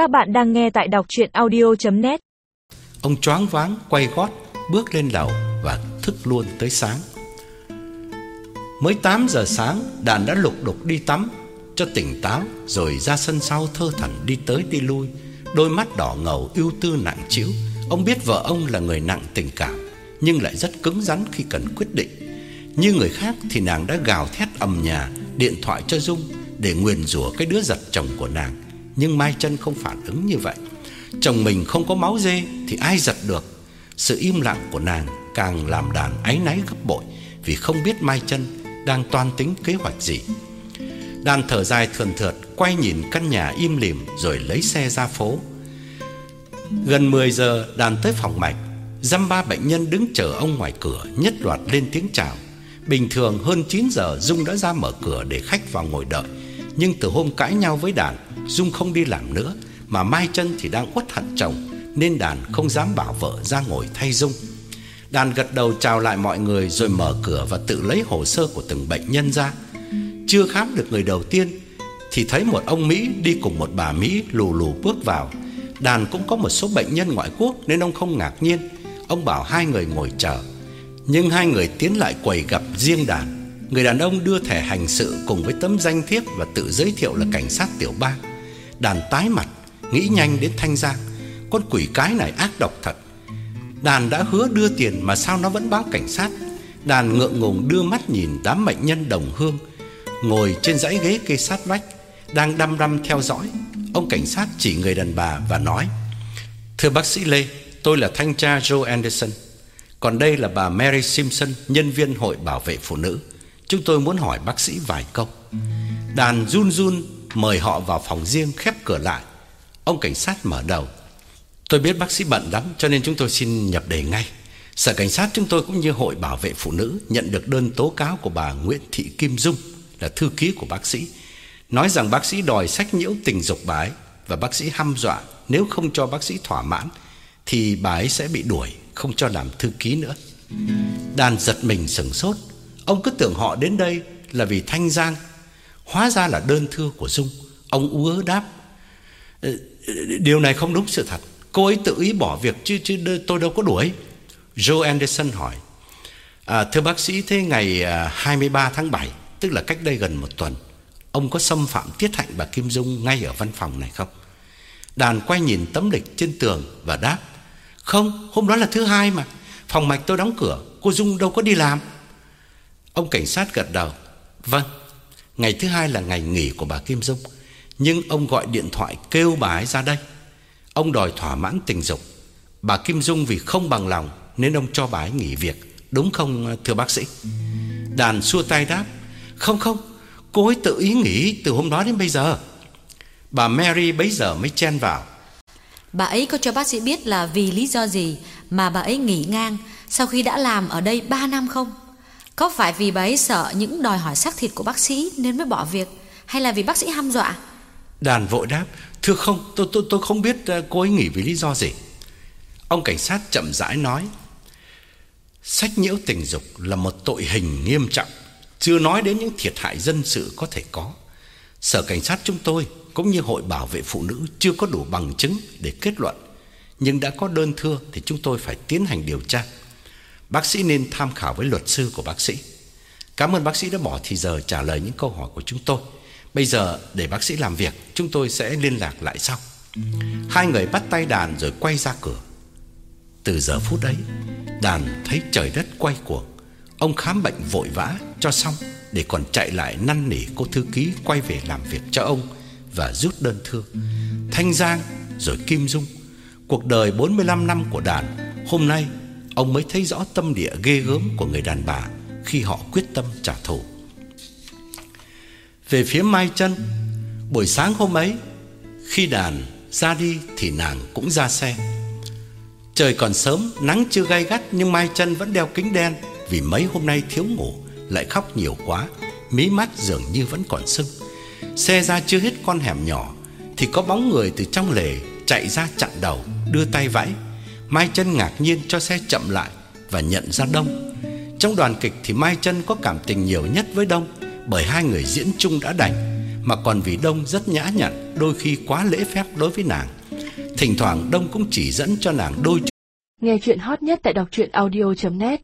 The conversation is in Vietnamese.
Các bạn đang nghe tại đọc chuyện audio.net Ông choáng váng, quay gót, Bước lên lầu và thức luôn tới sáng. Mới 8 giờ sáng, Đàn đã lục đục đi tắm. Cho tỉnh táo, Rồi ra sân sau thơ thẩn đi tới đi lui. Đôi mắt đỏ ngầu, ưu tư nặng trĩu Ông biết vợ ông là người nặng tình cảm, Nhưng lại rất cứng rắn khi cần quyết định. Như người khác thì nàng đã gào thét ầm nhà, Điện thoại cho Dung Để nguyền rủa cái đứa giật chồng của nàng. Nhưng Mai chân không phản ứng như vậy. Chồng mình không có máu dê Thì ai giật được? Sự im lặng của nàng càng làm đàn áy náy gấp bội Vì không biết Mai chân Đang toan tính kế hoạch gì. Đàn thở dài thườn thượt Quay nhìn căn nhà im lìm Rồi lấy xe ra phố. Gần 10 giờ, đàn tới phòng mạch. Dăm ba bệnh nhân đứng chờ ông ngoài cửa, Nhất loạt lên tiếng chào. Bình thường hơn 9 giờ, Dung đã ra mở cửa để khách vào ngồi đợi. Nhưng từ hôm cãi nhau với đàn Dung không đi làm nữa, Mà Mai chân thì đang uất hận chồng, Nên đàn không dám bảo vợ ra ngồi thay Dung. Đàn gật đầu chào lại mọi người Rồi mở cửa và tự lấy hồ sơ của từng bệnh nhân ra. Chưa khám được người đầu tiên Thì thấy một ông Mỹ đi cùng một bà Mỹ lù lù bước vào. Đàn cũng có một số bệnh nhân ngoại quốc Nên ông không ngạc nhiên. Ông bảo hai người ngồi chờ. Nhưng hai người tiến lại quầy gặp riêng đàn. Người đàn ông đưa thẻ hành sự cùng với tấm danh thiếp Và tự giới thiệu là cảnh sát tiểu bang. Đàn tái mặt, Nghĩ nhanh đến Thanh Giang Con quỷ cái này ác độc thật. Đàn đã hứa đưa tiền mà sao nó vẫn báo cảnh sát? Đàn ngượng ngùng đưa mắt nhìn đám bệnh nhân đồng hương, Ngồi trên dãy ghế kê sát vách, Đang đăm đăm theo dõi. Ông cảnh sát chỉ người đàn bà và nói, Thưa bác sĩ Lê, Tôi là thanh tra Joe Anderson. Còn đây là bà Mary Simpson, Nhân viên hội bảo vệ phụ nữ. Chúng tôi muốn hỏi bác sĩ vài câu. Đàn run run Mời họ vào phòng riêng khép cửa lại. Ông cảnh sát mở đầu. Tôi biết bác sĩ bận lắm, Cho nên chúng tôi xin nhập đề ngay. Sở cảnh sát chúng tôi cũng như hội bảo vệ phụ nữ Nhận được đơn tố cáo của bà Nguyễn Thị Kim Dung, Là thư ký của bác sĩ. Nói rằng bác sĩ đòi sách nhiễu tình dục bà ấy Và bác sĩ hăm dọa Nếu không cho bác sĩ thỏa mãn Thì bà ấy sẽ bị đuổi, Không cho làm thư ký nữa. Đàn giật mình sững sốt. Ông cứ tưởng họ đến đây là vì Thanh Giang Hóa ra là đơn thư của Dung. Ông ú đáp ờ, Điều này không đúng sự thật. Cô ấy tự ý bỏ việc chứ chứ tôi đâu có đuổi. Joe Anderson hỏi à, Thưa bác sĩ thế ngày à, 23 tháng 7 Tức là cách đây gần một tuần Ông có xâm phạm tiết hạnh bà Kim Dung Ngay ở văn phòng này không? Đàn quay nhìn tấm lịch trên tường Và đáp Không hôm đó là thứ hai mà. Phòng mạch tôi đóng cửa Cô Dung đâu có đi làm. Ông cảnh sát gật đầu Vâng. Ngày thứ hai là ngày nghỉ của bà Kim Dung. Nhưng ông gọi điện thoại kêu bà ấy ra đây. Ông đòi thỏa mãn tình dục. Bà Kim Dung vì không bằng lòng Nên ông cho bà ấy nghỉ việc. Đúng không, thưa bác sĩ? Đàn xua tay đáp, Không không, Cô ấy tự ý nghỉ từ hôm đó đến bây giờ. Bà Mary bấy giờ mới chen vào. Bà ấy có cho bác sĩ biết là vì lý do gì mà bà ấy nghỉ ngang sau khi đã làm ở đây 3 năm không? Có phải vì bà ấy sợ những đòi hỏi xác thịt của bác sĩ nên mới bỏ việc hay là vì bác sĩ hăm dọa? Đàn vội đáp Thưa không tôi, tôi, tôi không biết ờ, cô ấy nghỉ vì lý do gì. Ông cảnh sát chậm rãi nói Sách nhiễu tình dục là một tội hình nghiêm trọng Chưa nói đến những thiệt hại dân sự có thể có. Sở cảnh sát chúng tôi Cũng như hội bảo vệ phụ nữ Chưa có đủ bằng chứng để kết luận Nhưng đã có đơn thưa Thì chúng tôi phải tiến hành điều tra. Bác sĩ nên tham khảo với luật sư của bác sĩ. Cảm ơn bác sĩ đã bỏ thì giờ trả lời những câu hỏi của chúng tôi. Bây giờ để bác sĩ làm việc, Chúng tôi sẽ liên lạc lại sau. Hai người bắt tay đàn rồi quay ra cửa. Từ giờ phút ấy, Đàn thấy trời đất quay cuồng. Ông khám bệnh vội vã cho xong Để còn chạy lại năn nỉ cô thư ký Quay về làm việc cho ông Và rút đơn thư. Thanh Giang rồi Kim Dung. Cuộc đời 45 năm của đàn, Hôm nay ông mới thấy rõ tâm địa ghê gớm Của người đàn bà Khi họ quyết tâm trả thù. Về phía Mai chân Buổi sáng hôm ấy, Khi đàn ra đi Thì nàng cũng ra xe. Trời còn sớm, Nắng chưa gay gắt Nhưng Mai chân vẫn đeo kính đen Vì mấy hôm nay thiếu ngủ, Lại khóc nhiều quá, Mí mắt dường như vẫn còn sưng. Xe ra chưa hết con hẻm nhỏ Thì có bóng người từ trong lề Chạy ra chặn đầu, Đưa tay vẫy. Mai chân ngạc nhiên cho xe chậm lại Và nhận ra Đông Trong đoàn kịch thì Mai chân có cảm tình nhiều nhất với Đông bởi hai người diễn chung đã đành mà còn vì Đông rất nhã nhặn, đôi khi quá lễ phép đối với nàng. Thỉnh thoảng Đông cũng chỉ dẫn cho nàng đôi Nghe chuyện hot nhất tại đọc audio net